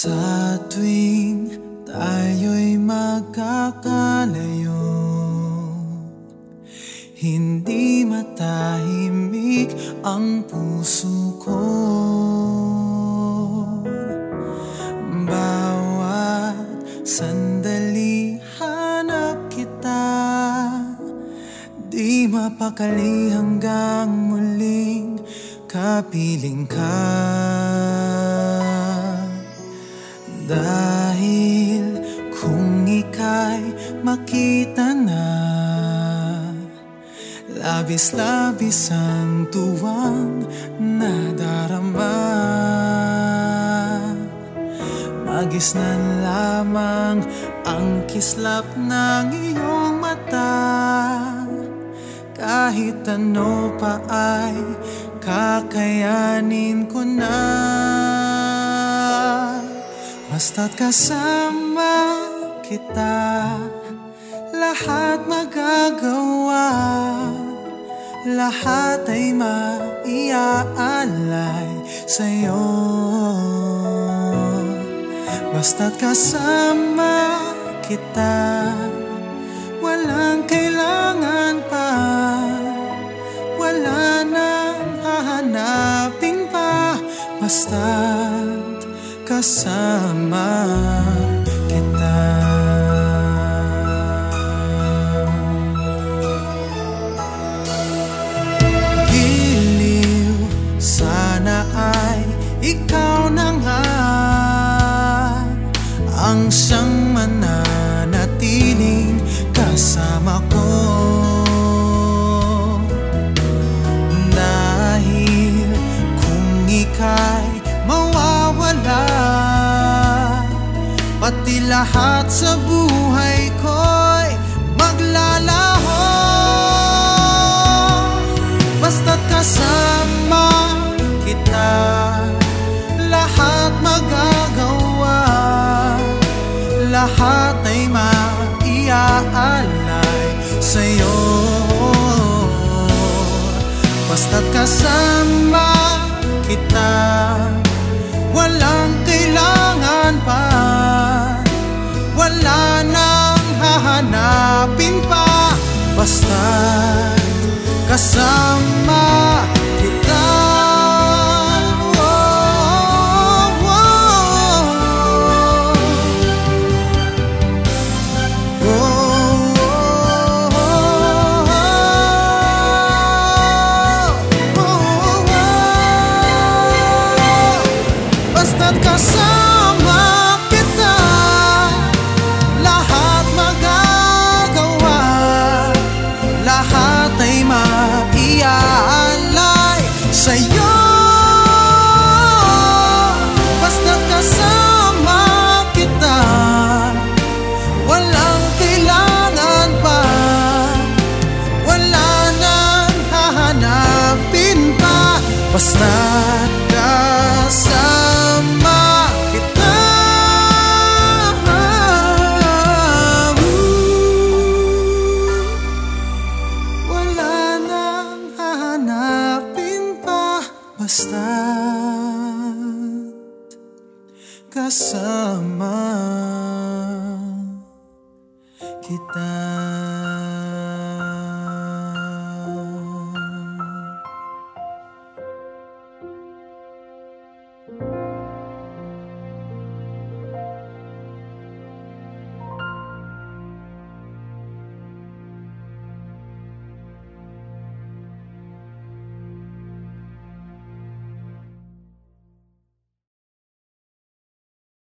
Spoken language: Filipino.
Sa tuwing tayo'y magkakalayo Hindi matahimik ang puso ko. Bawat sandali hanap kita. Di mapakali hanggang muling kapiling ka Dahil kung ika'y makita na Labis-labis ang tuwang nadarama. Magisnan lamang ang kislap ng iyong mata. Kahit ano pa ay kakayanin ko na Basta't kasama kita Lahat magagawa Lahat ay maiaalay sa'yo. Basta't kasama kita Walang kailangan pa Wala nang hahanapin pa. Basta't kasama kita. Giliw, sana ay ikaw na nga. Ang siyang lahat sa buhay ko'y maglalaho Basta't kasama kita Lahat magagawa. Lahat ay maiaalay sa'yo. Basta't kasama kita Walang kailangan pa kasama kita. Lahat magagawa. Lahat ay maiaalay sa'yo. Basta't kasama kita. Walang kailangan pa. Wala nang hahanapin pa. Basta't at kasama kita.